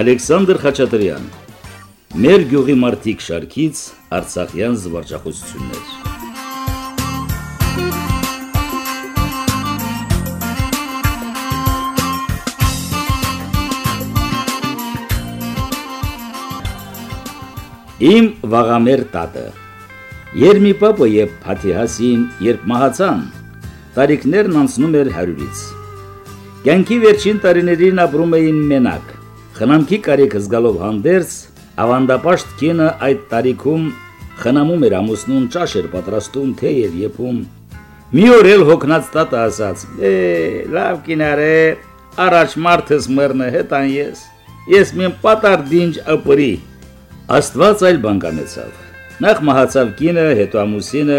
Ալեքսանդր Խաչատրյան Մեր գյուղի մարտիկ շարքից Արցախյան զվարճախոսություններ Իմ վաղամեր տատը Երմի պապը եւ Փաթիհասին երբ մահացան, տարիքներն անցնում էր 100-ից։ Կյանքի վերջին տարիներին ապրում էին մենակ։ Խնամքի կարիքը զգալով հանդերձ, ավանդապաշտ կինը այդ տարիքում խնամում էր ամուսնուն ճաշ էր պատրաստում թե եւ եփում։ Մի օր էլ հոգնած տատը ասաց. «Է, լավ կինարե, առաջ մարդս մեռնը հետան ես։ Ես մեն պատար դինջ ապրի»։ Աստված այլ բան կանեցավ։ Նախ մահացավ կինը, հետո ամուսինը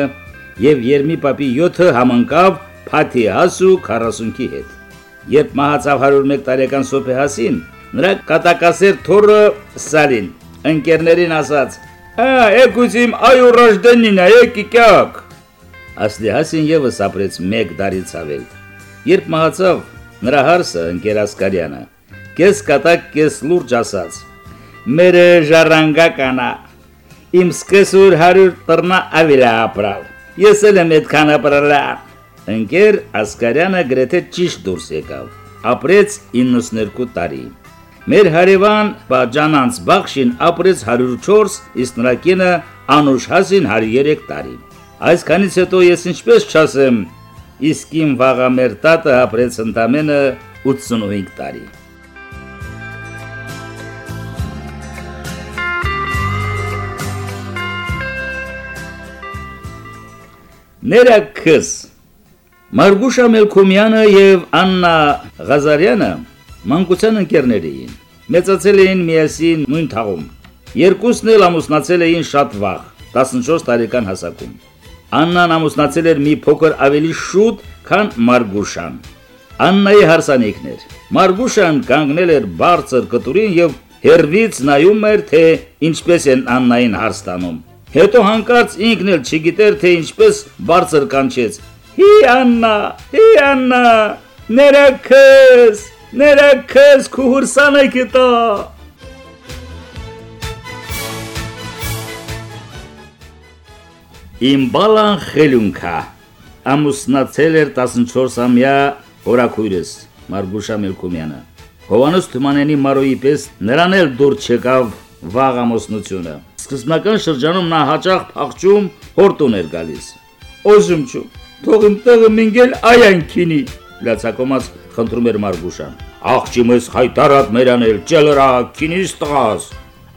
եւ Երմի պապի 7-ը համընկավ Փաթի հասու 40-ի հետ։ Երբ մահացավ 101 տարեկան Սոփեհասին, նրա կատակասեր թորը Սալին ընկերներին ասաց. «Ա, եկուցիմ այո ռոժդենին, եկիկյակ»։ Ասլիհասին եւս ապրեց 1 տարի ցավել։ Երբ մահացավ նրա հարսը ընկեր Ասկարյանը, կես կատակ կես լուրջ ասաց մերը ժառանգականա իմ սկսուր 100 տրնա ավիլա ապրալ ես էլ եմ այդքան ապրալա ընկեր ասկարյանը գրեթե ճիշտ դուրս եկավ ապրեց 92 տարի մեր հարևան բաջանանց բախշին ապրեց 104 իսկ նրա կինը անուշ հասին 103 տարի այսքանից հետո ես ինչպես չասեմ իսկ իմ վաղամեր տատը ապրեց ընդամենը 85 տարի Ներակս Մարգուշա Մելքոմյանը եւ Աննա Ղազարյանը մանկության ընկերներ էին։ Մեծացել էին միասին նույն թաղում։ Երկուսն էլ ամուսնացել էին շատ վաղ, 14 տարեկան հասակում։ Աննան ամուսնացել էր մի փոքր ավելի շուտ, քան Մարգուշան։ Աննայի հարսանիքն էր։ Մարգուշան կանգնել էր բարձր կտուրին եւ հերվից նայում էր, թե ինչպես են Աննային հարս տանում։ Հետո հանկարծ ինքն էլ չգիտեր թե ինչպես բարձր կանչեց. «Հի Աննա, հի Աննա, ներակես, ներակես քուրսանը կտա»։ Իմ բալան խելունքա ամուսնացել էր 14-ամյա օրակույրս Մարգուշա Մելքումյանը։ Հովանոս Թումանյանի Մարոյի պես նրան էլ դուր չեկավ վաղ ամուսնությունը։ Սկզբնական շրջանում նա հաճախ փախչում հորտուն էր գալիս։ Օժում չու, թող իմ տեղը մինգել այանքինի, լացակոմած խնդրում էր Մարգուշան։ Աղջի մեզ հայտարած մերանել, ճելրա, քինիս տղաս։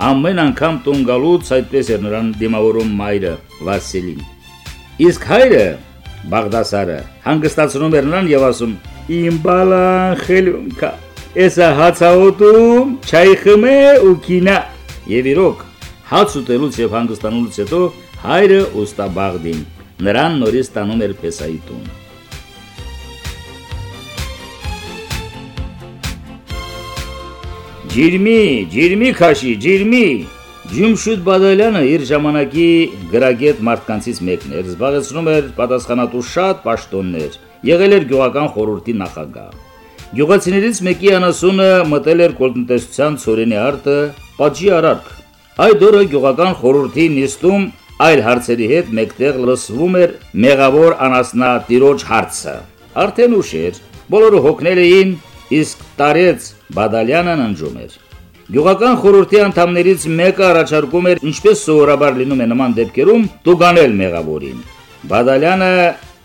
Ամեն անգամ տուն գալուց այդպես էր նրան դիմավորում մայրը Վասիլին։ Իսկ հայրը Բաղդասարը հանգստացնում էր նրան եւ ասում. «Իմ բալան խելունքա, էսա հացաոտում չայ խմե ու կինա»։ Եվ իրոք Հաց ուտելուց եւ հանգստանալուց հետո հայրը ուստաբաղդին նրան նորից տանում էր Պեսայի տուն։ Ջիրմի, ջիրմի քաշի, ջիրմի։ Ջումշուտ Բադալյանը իր ժամանակի գրագետ մարդկանցից մեկն էր, զբաղեցնում էր պատասխանատու շատ պաշտոններ, եղել էր գյուղական խորհրդի նախագահ։ Գյուղացիներից մեկի անասունը մտել էր կոլտնտեսության ծորենի արտը, պատժի արարք, Այդ օրը գյուղական խորհրդի նիստում այլ հարցերի հետ մեկտեղ լսվում էր մեղավոր անասնատիրոջ հարցը։ Արդեն ուշ էր, բոլորը հոգնել էին, իսկ տարեց Բադալյանն ընջում էր։ Գյուղական խորհրդի անդամներից մեկը առաջարկում էր, ինչպես սովորաբար լինում է նման դեպքերում, տուգանել մեղավորին։ Բադալյանը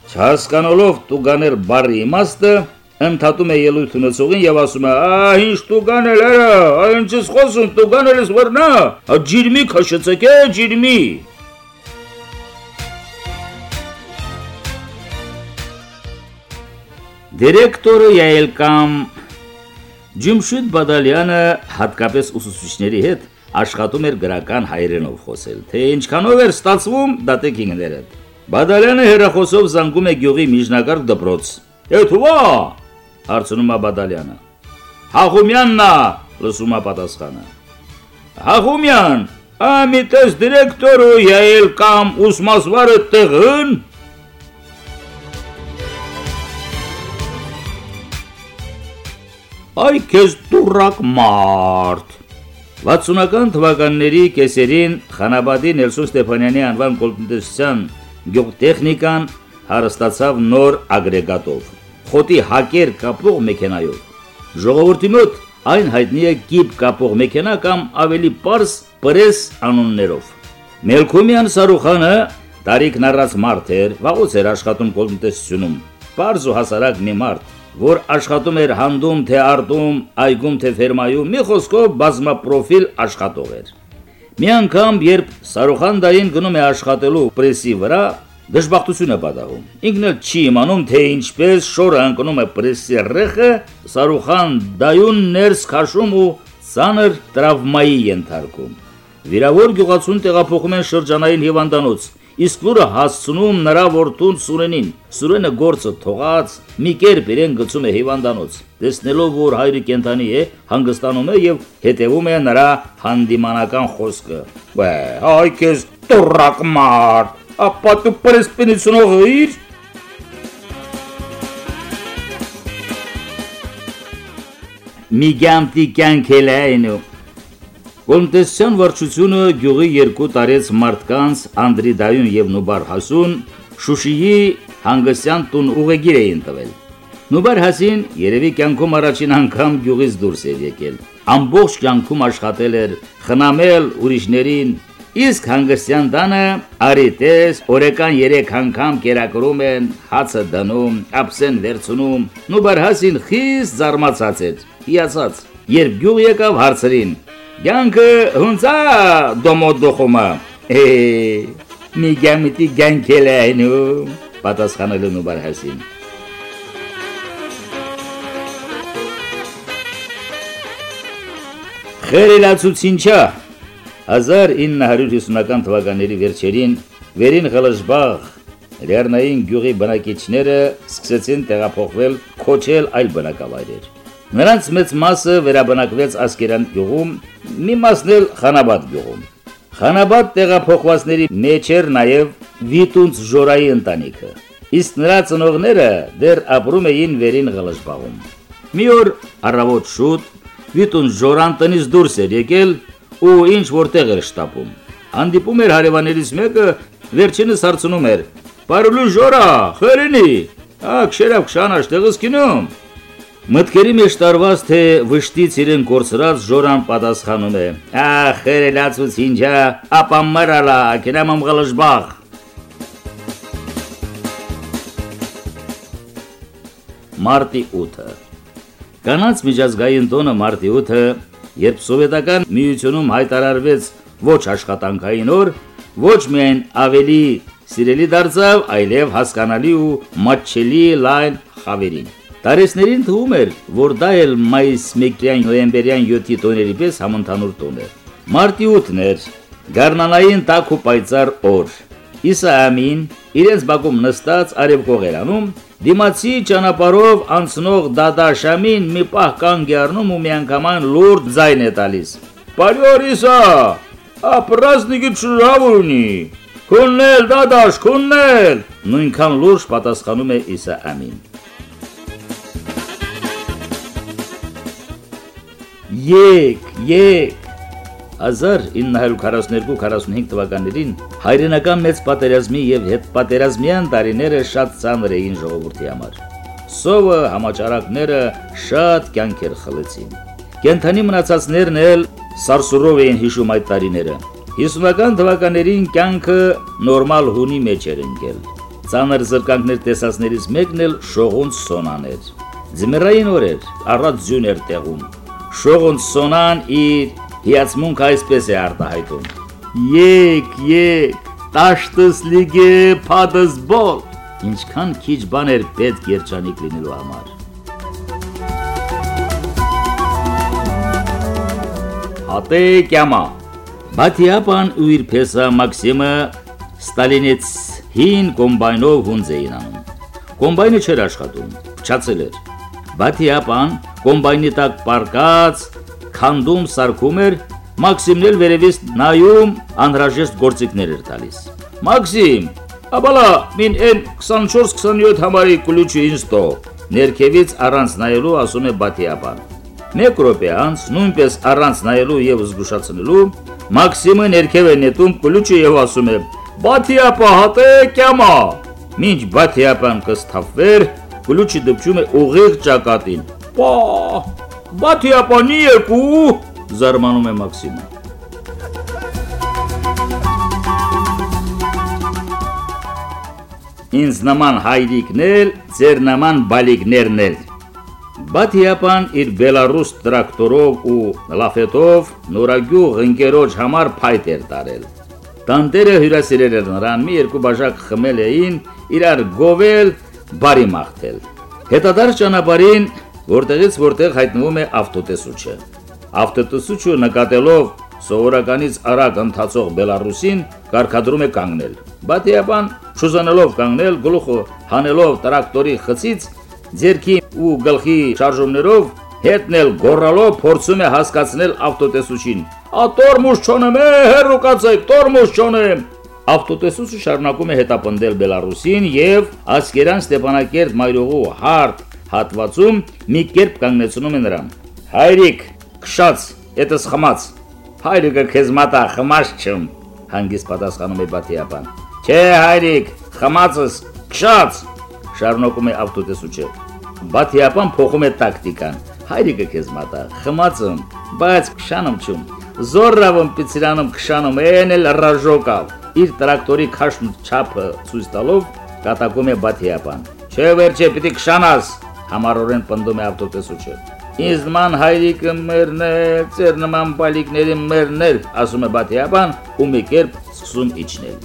չհասկանալով տուգանել բառի իմաստը, ընդհատում է ելույթ ունեցողին եւ ասում է. «Ահ, ինչ տուգանել արա, այ ինչ ես խոսում, տուգանել ես վրնա, ա ջիրմի քաշեցեք, ջիրմի»։ Դիրեկտորը Յայելկամ Ջումշուտ Բադալյանը հատկապես ուսուցիչների հետ աշխատում էր գրական հայերենով խոսել, թե ինչքանով էր ստացվում դատեկինները։ Բադալյանը հերախոսով զանգում է գյուղի միջնակարգ դպրոց։ Եթուվա, հարցնում է Բադալյանը։ Հաղումյանն է, լսում է պատասխանը։ Հաղումյան, ամիտես դիրեկտորը յայել կամ ուսմասվարը տեղն Այ քեզ դուրակ մարդ։ 60-ական թվականների կեսերին Խանաբադի Նելսոն Ստեփանյանի անվան կոլտնտեսության գյուղտեխնիկան հարստացավ նոր ագրեգատով, խոտի հակեր կապող մեքենայով։ Ժողովրդի մոտ այն հայտնի է կիպ կապող մեքենա կամ ավելի པարս պրես անուններով։ Մելքումյան Սարուխանը տարիքն առած մարդ էր, վաղուց էր աշխատում կոլտնտեսությունում։ Պարզ ու հասարակ մի մարդ, որ աշխատում էր հանդում թե արտում, այգում թե ֆերմայում, մի խոսքով բազմապրոֆիլ աշխատող էր։ Մի անգամ, երբ Սարուխանդային գնում է աշխատելու պրեսի վրա, դժբախտություն է պատահում։ Ինքն էլ չի իմանում, թե ինչպես շորը ընկնում է պրեսի ռեխը, Սարուխան դայուն ներս քաշում ու ցաներ տրավմայի ենթարկում։ Վիրավոր գյուղացուն տեղափոխում են շրջանային հիվանդանոց, իսկ լուրը հասցնում նրա որդուն Սուրենին։ Սուրենը գործը թողած մի կերպ իրեն գցում է հիվանդանոց։ Տեսնելով, որ հայրը կենթանի է, հանգստանում է եւ հետևում է նրա հանդիմանական խոսքը։ Բե, այ քեզ տուրակ մար, ապա դու պրեսպինիցնող իր Միգամտի կյանքելայնու Կոմտեսյան վարչությունը գյուղի երկու տարեց մարդկանց Անդրիդայուն եւ Նուբար Հասուն Շուշիի հանգստյան տուն ուղեգիր էին տվել։ Նուբար Հասին երևի կյանքում առաջին անգամ գյուղից դուրս էր եկել։ Ամբողջ կյանքում աշխատել էր, խնամել ուրիշներին, իսկ հանգստյան տանը արիտես օրեկան 3 անգամ կերակրում են, հացը դնում, ապսեն վերցնում։ Նուբար Հասին խիստ զարմացած էր, հիացած։ Երբ գյուղ եկավ հարցրին, Գյանքը հունցա դոմոդոխոմա։ Է մի գամիտի գանքել այնու պատասխանելու նու բարհասին։ Խերելացուցինչա 1950-ական թվականների վերջերին վերին Ղլժբաղ Լեռնային գյուղի բնակիչները սկսեցին տեղափոխվել քոչել այլ բնակավայրեր։ Նրանց մեծ մասը վերաբնակվեց Ասկերան գյուղում, մի մասն էլ Խանաբադ գյուղում։ Խանաբադ տեղափոխվածների մեջ էր նաև Վիտունց Ժորայի ընտանիքը։ Իսկ նրա ծնողները դեռ ապրում էին վերին Ղլժբաղում։ Մի օր առավոտ շուտ Վիտունց Ժորան տնից դուրս էր եկել ու ինչ որտեղ էր շտապում։ Հանդիպում էր հարևաններից մեկը, վերջինս հարցնում էր. «Պարուլու Ժորա, խերինի, ակ շերավ քշանաշ տեղս կինում»։ Մտքերի մեջ տարված թե վշտից իրեն կորցրած Ժորան պատասխանում է. «Ախ, երելացուց ինչա, ապա մռալա, կինամ ըմղլժբախ»։ Մարտի 8-ը Կանանց միջազգային տոնը մարտի 8-ը, երբ սովետական միությունում հայտարարվեց ոչ աշխատանքային օր, ոչ միայն ավելի սիրելի դարձավ, այլև հասկանալի ու մատչելի լայն խավերին։ Տարեսներին թվում էր, որ դա էլ մայիս-մեկրյան նոյեմբերյան 7-ի տոների պես համընդհանուր տոն էր։ Մարտի 8-ն էր, գառնանային տաք ու պայծառ օր։ Իսա ամին իրենց բակում նստած արևկողերանում դիմացի ճանապարով անցնող դադաշամին մի պահ կանգ է առնում ու միանգամայն լուրջ ձայն է տալիս։ «Բարյոր Իսա, ապրազնիկի ճրավունի, քուննել դադաշ, քուննել»։ Նույնքան լուրջ պատասխանում է Իսա ամին։ Եկ, եկ 1942-45 թվականներին հայրենական մեծ պատերազմի եւ հետ պատերազմյան տարիները շատ ծանր էին ժողովրդի համար։ Սովը համաճարակները շատ կյանքեր խլեցին։ Կենթանի մնացածներն էլ սարսուրով էին հիշում այդ տարիները։ 50-ական թվականներին կյանքը նորմալ հունի մեջ էր ընկել։ Ծանր զրկանքներ տեսածներից մեկն էլ շողունց սոնաներ։ Ձմեռային օրեր, առած ձյուն էր տեղում Շողոնց սոնան իր հիացմունք այսպես է արտահայտում. Եկ, եկ, տաշտս լիգե փադս բոլ։ Ինչքան քիչ բան էր պետք երջանիկ լինելու համար։ Հատե կյամա Բաթիապան ու իր փեսա Մաքսիմը Ստալինից հին կոմբայնով հունձ էին անում։ Կոմբայնը չէր աշխատում, փչացել էր։ Բաթիապան կոմբայնի տակ պարկած, քանդում սարքում էր, Մաքսիմն էլ վերևից նայում անհրաժեշտ գործիքներ էր տալիս։ Մաքսիմ, աբալա մին են 24-27 համարի կլուչը ինձ տո։ Ներքևից առանց նայելու ասում է Բաթիաբան։ Մեկ րոպե անց, նույնպես առանց նայելու եւ զգուշացնելու, Մաքսիմը ներքև է նետում կլուչը եւ ասում է. «Բաթիապա հատե կյամա»։ Մինչ Բաթիապան կստափվեր, կլուչը դպչում է ուղիղ ճակատին։ «Պա, Բաթիապանի եկու», զարմանում է Մաքսիմը։ Ինձ նման հայրիկներ, ձեր նման բալիկներն էլ։ Բաթիապան իր բելարուս տրակտորով ու լաֆետով նորագյուղ ընկերոջ համար փայտ էր տարել։ Տանտերը հյուրասիրել էր նրան, մի երկու բաժակ խմել էին, իրար գովել, բարի մաղթել։ Հետադարձ ճանապարհին, որտեղից որտեղ հայտնվում է ավտոտեսուչը։ Ավտոտեսուչը նկատելով սովորականից արագ ընթացող Բելարուսին, կարկադրում է կանգնել։ Բաթիապան շուզանելով կանգնել, գլուխը հանելով տրակտորի խցից, ձերքի ու գլխի շարժումներով հետնել գորալով փորձում է հասկացնել ավտոտեսուչին։ «Ա տորմուզ չոնեմ, հերուկացեք, տորմուզ չոնեմ»։ Ավտոտեսուչը շարունակում է հետապնդել Բելարուսին եւ Ասկերան Ստեփանակերտ մայրուղու հարթ հատվածում մի կերպ կանգնեցնում է նրան։ Հայրիկ, քշած,ետս խմած։ Հայրիկը քեզ մատա խմած չում, հանգիստ պատասխանում է Բաթիապան։ Չէ, հայրիկ, խմածս, քշած, շարունակում է ավտոտեսուչը։ Բաթիապան փոխում է տակտիկան։ Հայրիկը քեզ մատա, խմածում, բայց քշանում չում։ Զորրավն պիցրանում քշանում են էլ ռաժոկավ իր տրակտորի քաշն չափը ցույց տալով կատակում է Բաթիապան։ Չէ վերջը պիտի քշանաս, համառորեն պնդում է ավտոտեսուչը։ Ինձ նման հայրիկը մերն է, ծեր նման բալիկների մերն է, ասում է Բաթիապան ու մի կերպ սկսում իջնել։